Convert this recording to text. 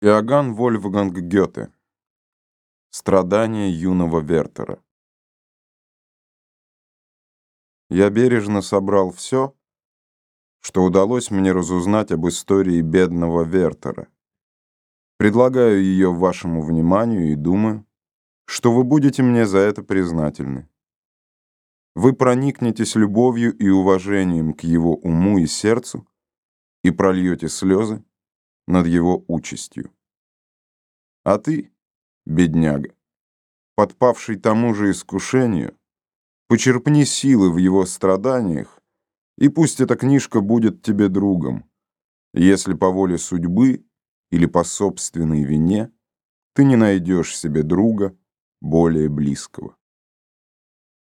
Иоганн Вольфганг Гёте. Страдания юного Вертера. Я бережно собрал все, что удалось мне разузнать об истории бедного Вертера. Предлагаю ее вашему вниманию и думаю, что вы будете мне за это признательны. Вы проникнетесь любовью и уважением к его уму и сердцу и прольете слезы, над его участью. А ты, бедняга, подпавший тому же искушению, почерпни силы в его страданиях, и пусть эта книжка будет тебе другом, если по воле судьбы или по собственной вине ты не найдешь себе друга более близкого.